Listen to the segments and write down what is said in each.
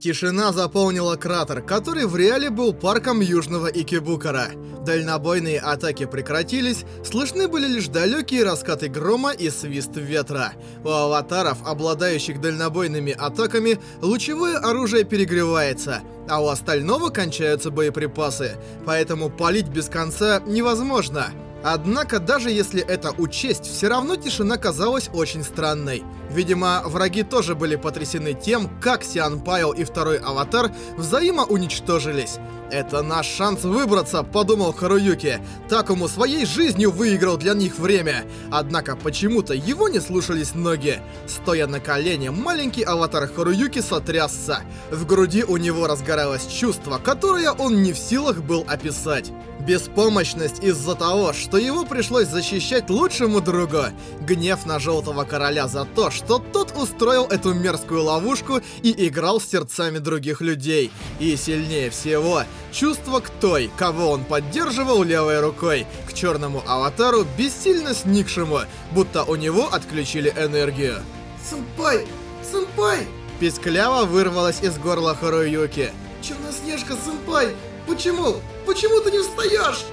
Тишина заполнила кратер, который в реале был парком Южного Икебукара. Дальнобойные атаки прекратились, слышны были лишь далекие раскаты грома и свист ветра. У аватаров, обладающих дальнобойными атаками, лучевое оружие перегревается, а у остального кончаются боеприпасы, поэтому палить без конца невозможно. Однако, даже если это учесть, все равно тишина казалась очень странной. Видимо, враги тоже были потрясены тем, как Сиан Пайл и второй аватар взаимоуничтожились. «Это наш шанс выбраться», — подумал Харуюки. Такому своей жизнью выиграл для них время. Однако почему-то его не слушались ноги. Стоя на колене, маленький аватар Харуюки сотрясся. В груди у него разгоралось чувство, которое он не в силах был описать. Беспомощность из-за того, что его пришлось защищать лучшему другу. Гнев на Желтого Короля за то, что тот устроил эту мерзкую ловушку и играл с сердцами других людей. И сильнее всего, чувство к той, кого он поддерживал левой рукой, к черному аватару, бессильно сникшему, будто у него отключили энергию. Сэмпай! Сэмпай! Пискляво вырвалась из горла Харуюки. Черноснежка, сэмпай! Почему? Почему ты не встаешь?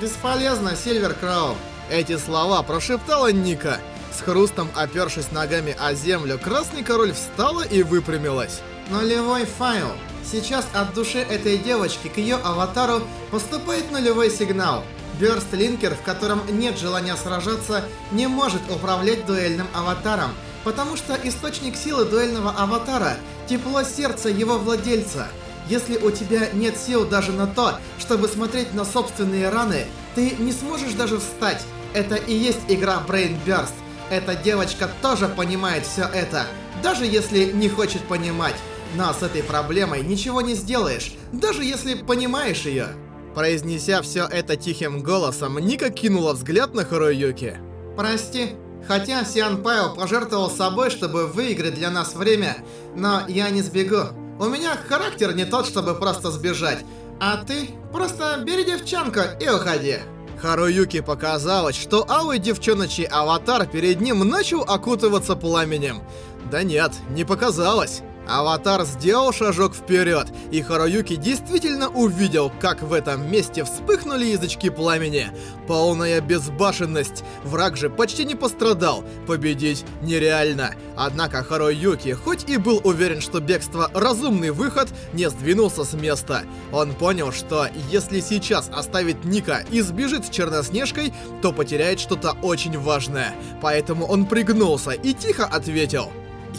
Бесполезно, Сильвер Кроу. Эти слова прошептала Ника. С хрустом опершись ногами о землю, Красный Король встала и выпрямилась. Нулевой файл. Сейчас от души этой девочки к ее аватару поступает нулевой сигнал. Бёрст Линкер, в котором нет желания сражаться, не может управлять дуэльным аватаром, потому что источник силы дуэльного аватара – тепло сердца его владельца – если у тебя нет сил даже на то, чтобы смотреть на собственные раны, ты не сможешь даже встать. Это и есть игра Brain Burst. Эта девочка тоже понимает все это, даже если не хочет понимать. Но с этой проблемой ничего не сделаешь, даже если понимаешь ее. Произнеся все это тихим голосом, Ника кинула взгляд на Харуюки. «Прости, хотя Сиан Пайо пожертвовал собой, чтобы выиграть для нас время, но я не сбегу. У меня характер не тот, чтобы просто сбежать. А ты просто бери девчонку и уходи. Харуюки показалось, что алый девчоночий аватар перед ним начал окутываться пламенем. Да нет, не показалось. Аватар сделал шажок вперед, и Харуюки действительно увидел, как в этом месте вспыхнули язычки пламени. Полная безбашенность. Враг же почти не пострадал. Победить нереально. Однако Харуюки, хоть и был уверен, что бегство разумный выход, не сдвинулся с места. Он понял, что если сейчас оставит Ника и сбежит с Черноснежкой, то потеряет что-то очень важное. Поэтому он пригнулся и тихо ответил.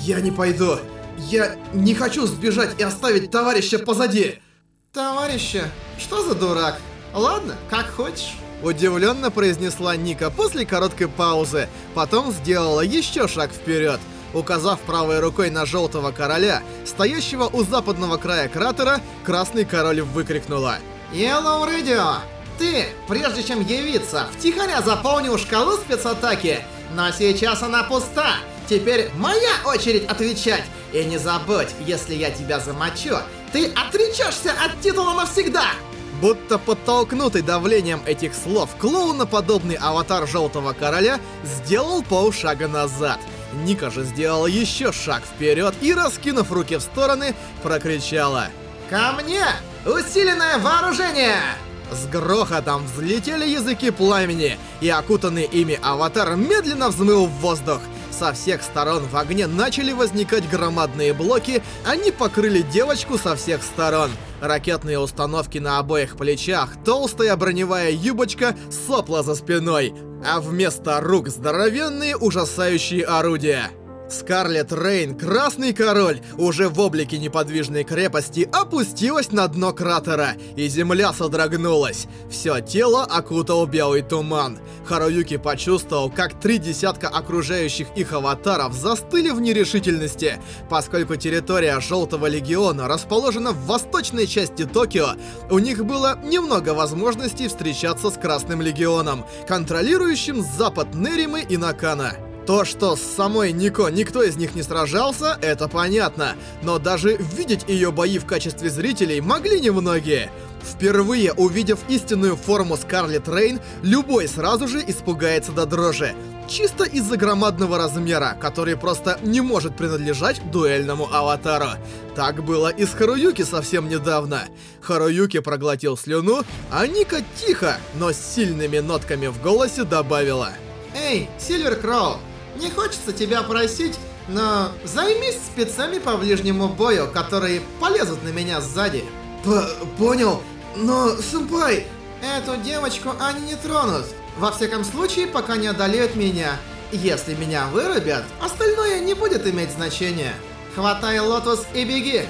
«Я не пойду. Я не хочу сбежать и оставить товарища позади. Товарища? Что за дурак? Ладно, как хочешь. Удивленно произнесла Ника после короткой паузы, потом сделала еще шаг вперед. Указав правой рукой на желтого короля, стоящего у западного края кратера, красный король выкрикнула. Yellow Radio, ты, прежде чем явиться, втихаря заполнил шкалу спецатаки, но сейчас она пуста. Теперь моя очередь отвечать. И не забудь, если я тебя замочу, ты отречешься от титула навсегда! Будто подтолкнутый давлением этих слов, клоуноподобный аватар Желтого Короля сделал полшага назад. Ника же сделала еще шаг вперед и, раскинув руки в стороны, прокричала «Ко мне! Усиленное вооружение!» С грохотом взлетели языки пламени, и окутанный ими аватар медленно взмыл в воздух. Со всех сторон в огне начали возникать громадные блоки, они покрыли девочку со всех сторон. Ракетные установки на обоих плечах, толстая броневая юбочка, сопла за спиной, а вместо рук здоровенные ужасающие орудия. Скарлет Рейн, Красный Король, уже в облике неподвижной крепости, опустилась на дно кратера, и земля содрогнулась. Все тело окутал белый туман. Харуюки почувствовал, как три десятка окружающих их аватаров застыли в нерешительности. Поскольку территория Желтого Легиона расположена в восточной части Токио, у них было немного возможностей встречаться с Красным Легионом, контролирующим запад Неримы и Накана. То, что с самой Нико никто из них не сражался, это понятно. Но даже видеть ее бои в качестве зрителей могли немногие. Впервые увидев истинную форму Скарлет Рейн, любой сразу же испугается до дрожи. чисто из-за громадного размера, который просто не может принадлежать дуэльному аватару. Так было и с Харуюки совсем недавно. Харуюки проглотил слюну, а Ника тихо, но с сильными нотками в голосе добавила. Эй, Сильвер Кроу, не хочется тебя просить, но займись спецами по ближнему бою, которые полезут на меня сзади. П понял, но, сэмпай... Эту девочку они не тронут. Во всяком случае, пока не одолеют меня. Если меня вырубят, остальное не будет иметь значения. Хватай лотос и беги.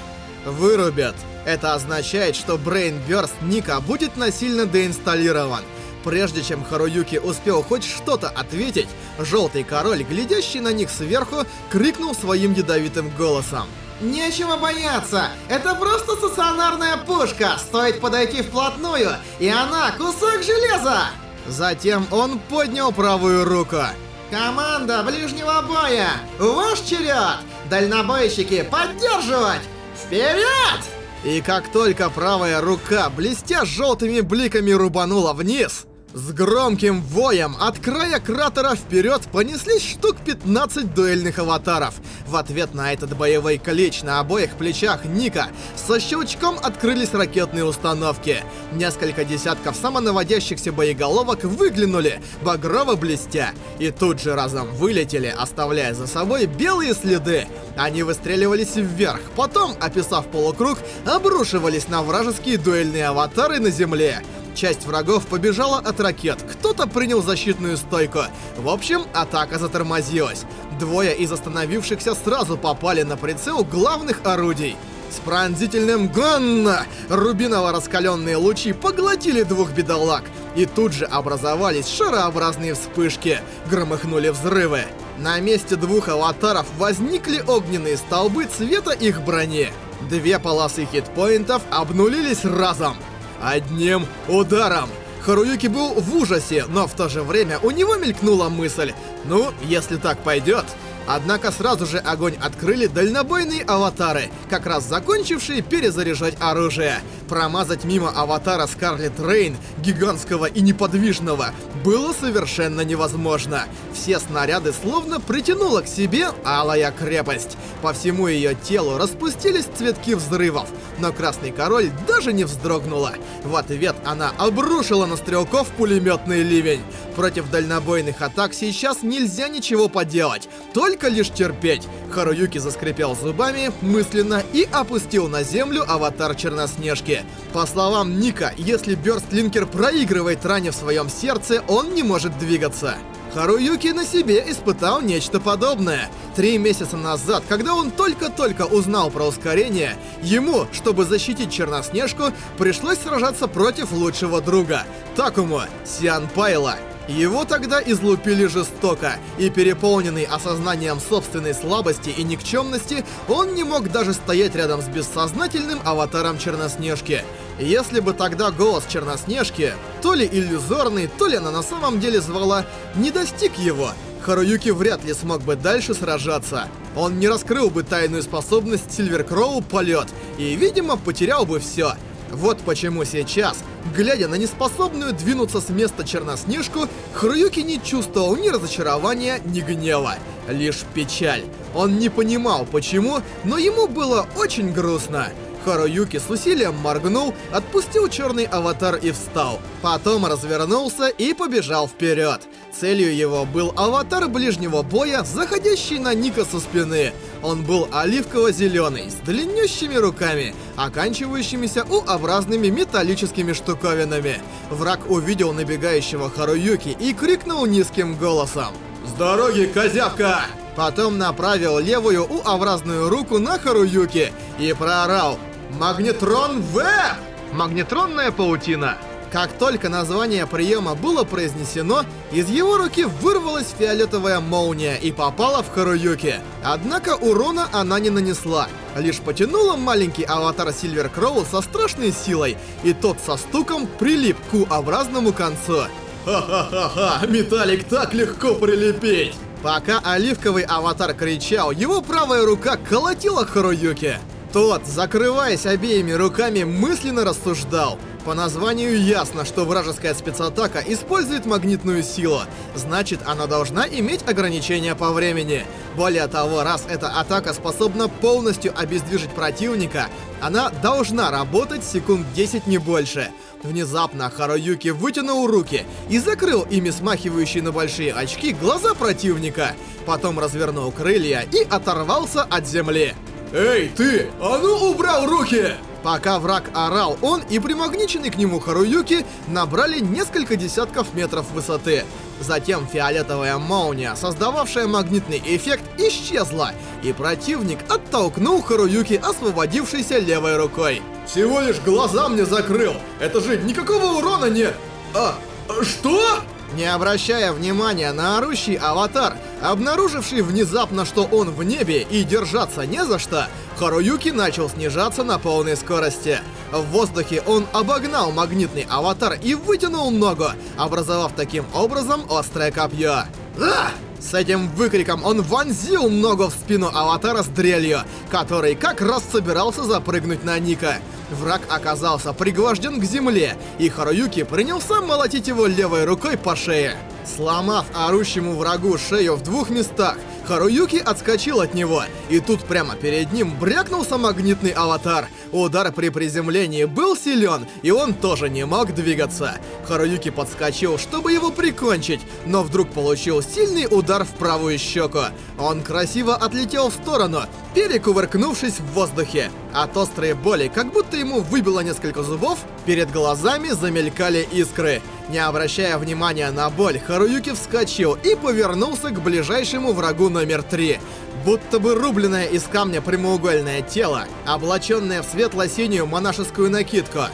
Вырубят. Это означает, что Brain Burst Ника будет насильно деинсталлирован. Прежде чем Харуюки успел хоть что-то ответить, Желтый Король, глядящий на них сверху, крикнул своим ядовитым голосом. Нечего бояться, это просто стационарная пушка, стоит подойти вплотную, и она кусок железа! Затем он поднял правую руку. Команда ближнего боя, ваш черед! Дальнобойщики, поддерживать! Вперед! И как только правая рука, блестя желтыми бликами, рубанула вниз, с громким воем от края кратера вперед понеслись штук 15 дуэльных аватаров. В ответ на этот боевой клич на обоих плечах Ника со щелчком открылись ракетные установки. Несколько десятков самонаводящихся боеголовок выглянули, багрово блестя, и тут же разом вылетели, оставляя за собой белые следы. Они выстреливались вверх, потом, описав полукруг, обрушивались на вражеские дуэльные аватары на земле. Часть врагов побежала от ракет, кто-то принял защитную стойку. В общем, атака затормозилась. Двое из остановившихся сразу попали на прицел главных орудий. С пронзительным «Гонна!» рубиново-раскаленные лучи поглотили двух бедолаг. И тут же образовались шарообразные вспышки, громыхнули взрывы. На месте двух аватаров возникли огненные столбы цвета их брони. Две полосы хитпоинтов обнулились разом. Одним ударом. Харуюки был в ужасе, но в то же время у него мелькнула мысль. Ну, если так пойдет, Однако сразу же огонь открыли дальнобойные аватары, как раз закончившие перезаряжать оружие. Промазать мимо аватара Скарлет Рейн, гигантского и неподвижного, было совершенно невозможно. Все снаряды словно притянула к себе алая крепость. По всему ее телу распустились цветки взрывов, но Красный Король даже не вздрогнула. В ответ она обрушила на стрелков пулеметный ливень. Против дальнобойных атак сейчас нельзя ничего поделать, только лишь терпеть. Харуюки заскрипел зубами мысленно и опустил на землю аватар Черноснежки. По словам Ника, если Бёрстлинкер проигрывает ране в своем сердце, он не может двигаться. Харуюки на себе испытал нечто подобное. Три месяца назад, когда он только-только узнал про ускорение, ему, чтобы защитить Черноснежку, пришлось сражаться против лучшего друга, Такому, Сиан Пайла. Его тогда излупили жестоко, и переполненный осознанием собственной слабости и никчемности, он не мог даже стоять рядом с бессознательным аватаром Черноснежки. Если бы тогда голос Черноснежки, то ли иллюзорный, то ли она на самом деле звала, не достиг его, Харуюки вряд ли смог бы дальше сражаться. Он не раскрыл бы тайную способность Сильверкроу полет, и, видимо, потерял бы все — вот почему сейчас, глядя на неспособную двинуться с места Черноснежку, Хруюки не чувствовал ни разочарования, ни гнева, лишь печаль. Он не понимал почему, но ему было очень грустно. Харуюки с усилием моргнул, отпустил черный аватар и встал. Потом развернулся и побежал вперед. Целью его был аватар ближнего боя, заходящий на Ника со спины. Он был оливково-зеленый, с длиннющими руками, оканчивающимися У-образными металлическими штуковинами. Враг увидел набегающего Харуюки и крикнул низким голосом. «С дороги, козявка!» Потом направил левую У-образную руку на Харуюки и проорал «Магнетрон Вэб!» Магнетронная паутина. Как только название приема было произнесено, из его руки вырвалась фиолетовая молния и попала в Харуюки. Однако урона она не нанесла, лишь потянула маленький аватар Сильвер Кроу со страшной силой, и тот со стуком прилип к U-образному концу. Ха-ха-ха-ха, металлик так легко прилепить! Пока оливковый аватар кричал, его правая рука колотила Харуюки. Тот, закрываясь обеими руками, мысленно рассуждал. По названию ясно, что вражеская спецатака использует магнитную силу. Значит, она должна иметь ограничения по времени. Более того, раз эта атака способна полностью обездвижить противника, она должна работать секунд 10 не больше. Внезапно Харуюки вытянул руки и закрыл ими смахивающие на большие очки глаза противника. Потом развернул крылья и оторвался от земли. «Эй, ты! А ну убрал руки!» Пока враг орал, он и примагниченный к нему Харуюки набрали несколько десятков метров высоты. Затем фиолетовая молния, создававшая магнитный эффект, исчезла, и противник оттолкнул Харуюки, освободившейся левой рукой. «Всего лишь глаза мне закрыл! Это же никакого урона нет!» «А, что?» Не обращая внимания на орущий аватар, обнаруживший внезапно, что он в небе и держаться не за что, Харуюки начал снижаться на полной скорости. В воздухе он обогнал магнитный аватар и вытянул ногу, образовав таким образом острое копье. А! С этим выкриком он вонзил ногу в спину аватара с дрелью, который как раз собирался запрыгнуть на Ника. Враг оказался пригвожден к земле, и Харуюки принялся молотить его левой рукой по шее. Сломав орущему врагу шею в двух местах, Харуюки отскочил от него, и тут прямо перед ним брякнулся магнитный аватар. Удар при приземлении был силен, и он тоже не мог двигаться. Харуюки подскочил, чтобы его прикончить, но вдруг получил сильный удар в правую щеку. Он красиво отлетел в сторону, перекувыркнувшись в воздухе. От острой боли, как будто ему выбило несколько зубов, перед глазами замелькали искры. Не обращая внимания на боль, Харуюки вскочил и повернулся к ближайшему врагу номер три. Будто бы рубленное из камня прямоугольное тело, облаченное в светло-синюю монашескую накидку.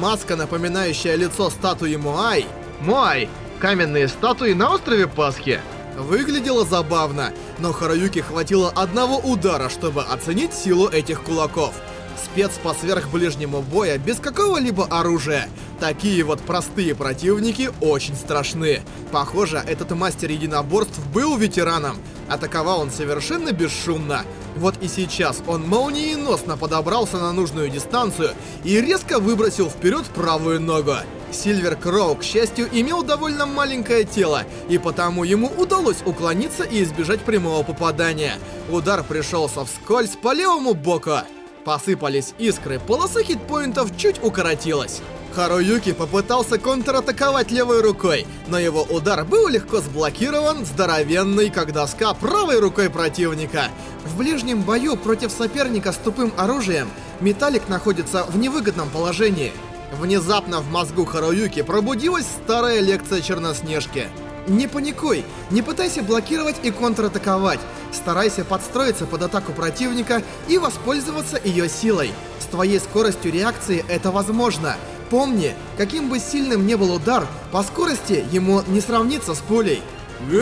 Маска, напоминающая лицо статуи Муай. Муай! Каменные статуи на острове Пасхи. Выглядело забавно, но Харуюки хватило одного удара, чтобы оценить силу этих кулаков. Спец по сверхближнему боя без какого-либо оружия. Такие вот простые противники очень страшны. Похоже, этот мастер единоборств был ветераном. Атаковал он совершенно бесшумно. Вот и сейчас он молниеносно подобрался на нужную дистанцию и резко выбросил вперед правую ногу. Сильвер Кроу, к счастью, имел довольно маленькое тело, и потому ему удалось уклониться и избежать прямого попадания. Удар пришелся вскользь по левому боку. Посыпались искры, полоса хитпоинтов чуть укоротилась. Харуюки попытался контратаковать левой рукой, но его удар был легко сблокирован здоровенной, как доска, правой рукой противника. В ближнем бою против соперника с тупым оружием Металлик находится в невыгодном положении. Внезапно в мозгу Харуюки пробудилась старая лекция Черноснежки. Не паникуй, не пытайся блокировать и контратаковать. Старайся подстроиться под атаку противника и воспользоваться ее силой. С твоей скоростью реакции это возможно. Помни, каким бы сильным ни был удар, по скорости ему не сравниться с пулей.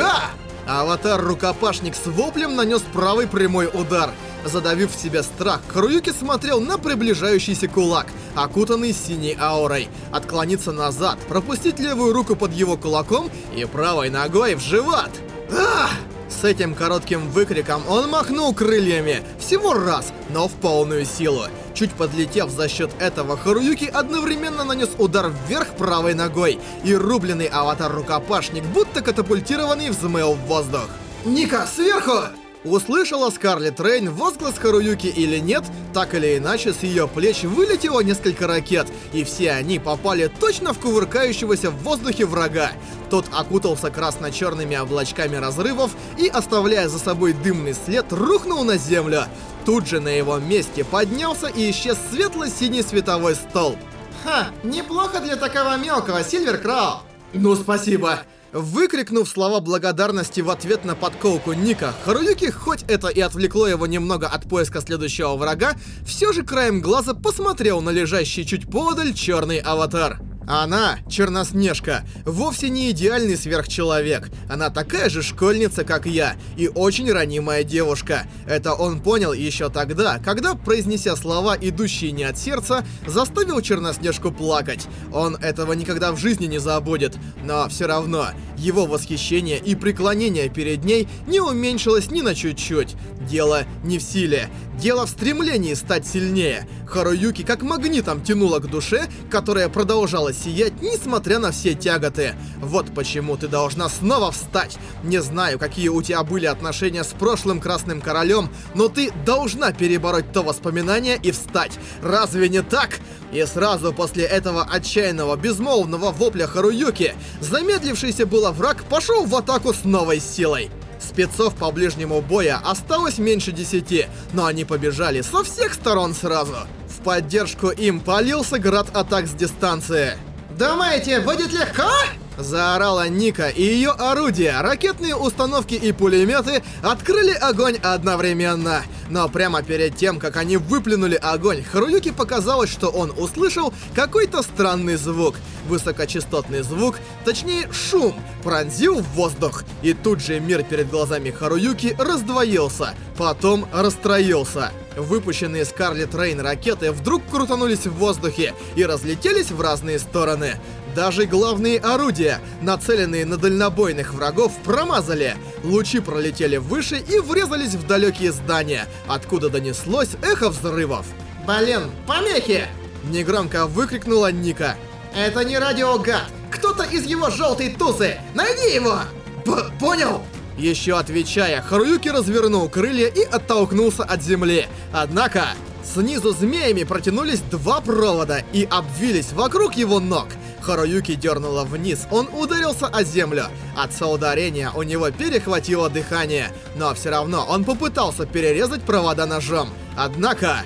А! Аватар-рукопашник с воплем нанес правый прямой удар. Задавив в себя страх, Харуюки смотрел на приближающийся кулак, окутанный синей аурой. Отклониться назад, пропустить левую руку под его кулаком и правой ногой в живот. Ах! С этим коротким выкриком он махнул крыльями. Всего раз, но в полную силу. Чуть подлетев за счет этого, Харуюки одновременно нанес удар вверх правой ногой, и рубленый аватар-рукопашник, будто катапультированный, взмыл в воздух. «Ника, сверху!» Услышала Скарлетт Рейн возглас Харуюки или нет, так или иначе с ее плеч вылетело несколько ракет, и все они попали точно в кувыркающегося в воздухе врага. Тот окутался красно-черными облачками разрывов и, оставляя за собой дымный след, рухнул на землю. Тут же на его месте поднялся и исчез светло-синий световой столб. Ха, неплохо для такого мелкого, Сильвер Крау. Ну, спасибо. Выкрикнув слова благодарности в ответ на подколку Ника, Харуюки, хоть это и отвлекло его немного от поиска следующего врага, все же краем глаза посмотрел на лежащий чуть подаль черный аватар. Она, Черноснежка, вовсе не идеальный сверхчеловек. Она такая же школьница, как я, и очень ранимая девушка. Это он понял еще тогда, когда, произнеся слова, идущие не от сердца, заставил Черноснежку плакать. Он этого никогда в жизни не забудет, но все равно, его восхищение и преклонение перед ней не уменьшилось ни на чуть-чуть. Дело не в силе. Дело в стремлении стать сильнее. Харуюки как магнитом тянула к душе, которая продолжала сиять, несмотря на все тяготы. Вот почему ты должна снова встать. Не знаю, какие у тебя были отношения с прошлым Красным Королем, но ты должна перебороть то воспоминание и встать. Разве не так? И сразу после этого отчаянного, безмолвного вопля Харуюки, замедлившийся было враг пошел в атаку с новой силой. Спецов по ближнему боя осталось меньше десяти, но они побежали со всех сторон сразу. В поддержку им полился град атак с дистанции. «Думаете, будет легко?» Заорала Ника, и ее орудия, ракетные установки и пулеметы открыли огонь одновременно. Но прямо перед тем, как они выплюнули огонь, Харуюки показалось, что он услышал какой-то странный звук. Высокочастотный звук, точнее шум, пронзил воздух. И тут же мир перед глазами Харуюки раздвоился, потом расстроился. Выпущенные Скарлет Рейн ракеты вдруг крутанулись в воздухе и разлетелись в разные стороны. Даже главные орудия, нацеленные на дальнобойных врагов, промазали. Лучи пролетели выше и врезались в далекие здания, откуда донеслось эхо взрывов. «Блин, помехи!» Негромко выкрикнула Ника. «Это не радиогад! Кто-то из его желтой тусы! Найди его!» П «Понял!» Еще отвечая, Харуюки развернул крылья и оттолкнулся от земли. Однако, снизу змеями протянулись два провода и обвились вокруг его ног. Харуюки дернуло вниз, он ударился о землю. От соударения у него перехватило дыхание, но все равно он попытался перерезать провода ножом. Однако...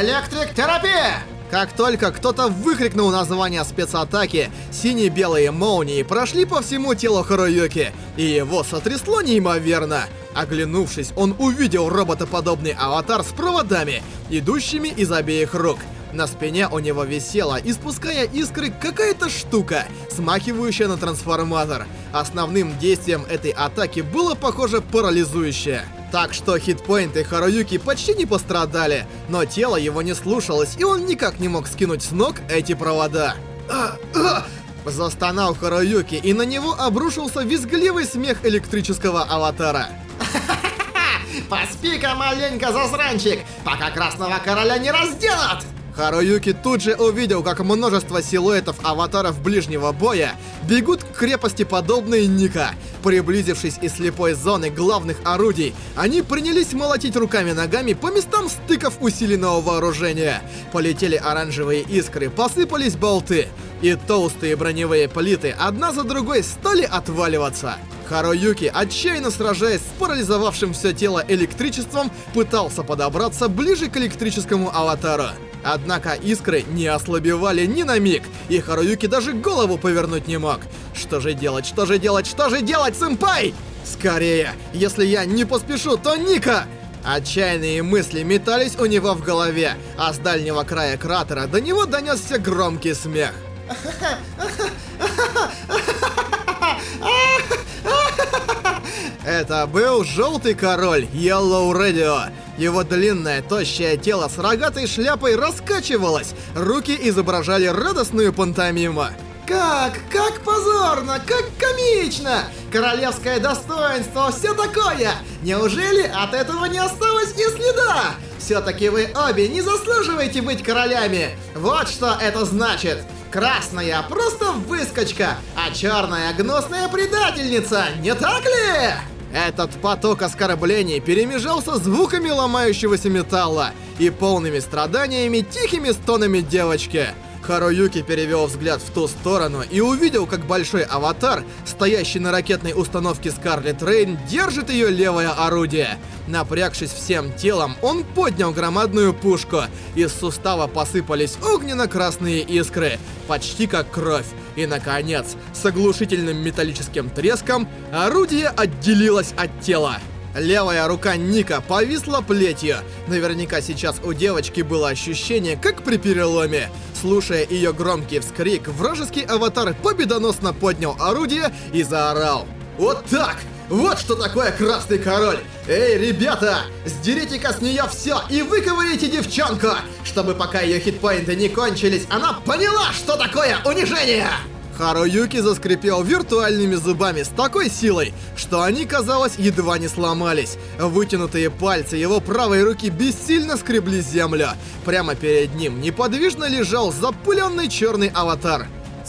Электрик-терапия! Как только кто-то выкрикнул название спецатаки, синие-белые молнии прошли по всему телу Харуюки, и его сотрясло неимоверно. Оглянувшись, он увидел роботоподобный аватар с проводами, идущими из обеих рук. На спине у него висела, испуская искры, какая-то штука, смахивающая на трансформатор. Основным действием этой атаки было, похоже, парализующее. Так что хитпоинты Харуюки почти не пострадали, но тело его не слушалось, и он никак не мог скинуть с ног эти провода. А, а! Застонал Харуюки, и на него обрушился визгливый смех электрического аватара. Поспи-ка маленько, засранчик, пока Красного Короля не разделат! Харуюки тут же увидел, как множество силуэтов аватаров ближнего боя бегут к крепости подобные Ника. Приблизившись из слепой зоны главных орудий, они принялись молотить руками-ногами по местам стыков усиленного вооружения. Полетели оранжевые искры, посыпались болты, и толстые броневые плиты одна за другой стали отваливаться. Харуюки, отчаянно сражаясь с парализовавшим все тело электричеством, пытался подобраться ближе к электрическому аватару. Однако искры не ослабевали ни на миг, и Харуюки даже голову повернуть не мог. Что же делать, что же делать, что же делать, сэмпай? Скорее, если я не поспешу, то Ника! Отчаянные мысли метались у него в голове, а с дальнего края кратера до него донесся громкий смех. Это был Желтый Король, Yellow Radio. Его длинное, тощее тело с рогатой шляпой раскачивалось, руки изображали радостную пантомиму. Как? Как позорно! Как комично! Королевское достоинство, все такое! Неужели от этого не осталось и следа? Все-таки вы обе не заслуживаете быть королями! Вот что это значит! Красная просто выскочка, а черная гнусная предательница, не так ли? Этот поток оскорблений перемежался звуками ломающегося металла и полными страданиями тихими стонами девочки. Харуюки перевел взгляд в ту сторону и увидел, как большой аватар, стоящий на ракетной установке Скарлет Рейн, держит ее левое орудие. Напрягшись всем телом, он поднял громадную пушку. Из сустава посыпались огненно-красные искры, почти как кровь. И, наконец, с оглушительным металлическим треском, орудие отделилось от тела. Левая рука Ника повисла плетью. Наверняка сейчас у девочки было ощущение, как при переломе. Слушая ее громкий вскрик, вражеский аватар победоносно поднял орудие и заорал. «Вот так! Вот что такое Красный Король! Эй, ребята! Сдерите-ка с нее все и выковырите девчонку! Чтобы пока ее хитпоинты не кончились, она поняла, что такое унижение!» Харуюки заскрипел виртуальными зубами с такой силой, что они, казалось, едва не сломались. Вытянутые пальцы его правой руки бессильно скребли землю. Прямо перед ним неподвижно лежал запыленный черный аватар.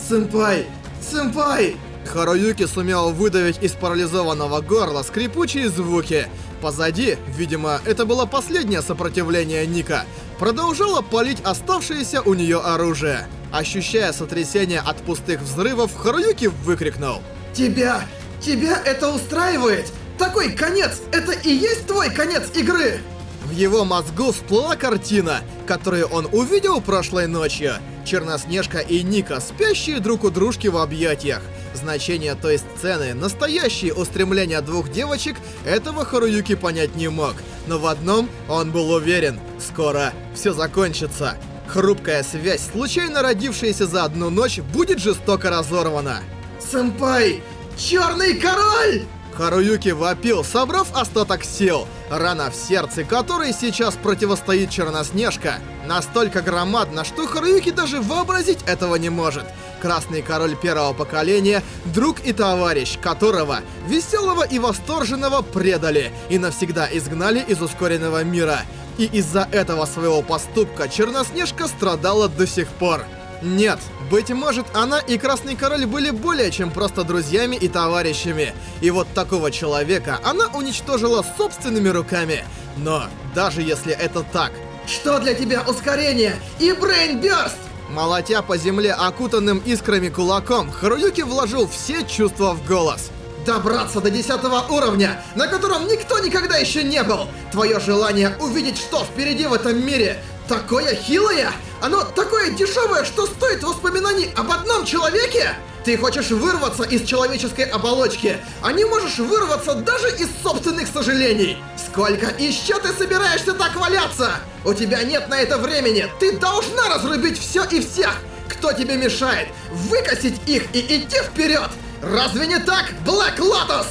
Сэмпай! Сэмпай! Харуюки сумел выдавить из парализованного горла скрипучие звуки. Позади, видимо, это было последнее сопротивление Ника, продолжало палить оставшееся у нее оружие. Ощущая сотрясение от пустых взрывов, Харуюки выкрикнул. Тебя! Тебя это устраивает? Такой конец! Это и есть твой конец игры! В его мозгу всплыла картина, которую он увидел прошлой ночью. Черноснежка и Ника, спящие друг у дружки в объятиях. Значение той сцены, настоящие устремления двух девочек, этого Харуюки понять не мог. Но в одном он был уверен. Скоро все закончится. Хрупкая связь, случайно родившаяся за одну ночь, будет жестоко разорвана. Сэмпай! Черный король! Харуюки вопил, собрав остаток сил. Рана в сердце, которой сейчас противостоит Черноснежка, настолько громадна, что Харуюки даже вообразить этого не может. Красный король первого поколения, друг и товарищ, которого, веселого и восторженного, предали и навсегда изгнали из ускоренного мира. И из-за этого своего поступка Черноснежка страдала до сих пор. Нет, быть может, она и Красный Король были более чем просто друзьями и товарищами. И вот такого человека она уничтожила собственными руками. Но даже если это так... Что для тебя ускорение и брейнбёрст? Молотя по земле окутанным искрами кулаком, Харуюки вложил все чувства в голос. Добраться до десятого уровня, на котором никто никогда еще не был. Твое желание увидеть, что впереди в этом мире, такое хилое, оно такое дешевое, что стоит воспоминаний об одном человеке. Ты хочешь вырваться из человеческой оболочки, а не можешь вырваться даже из собственных сожалений. Сколько еще ты собираешься так валяться? У тебя нет на это времени. Ты должна разрубить все и всех. Кто тебе мешает? Выкосить их и идти вперед. Разве не так, Блэк Лотос?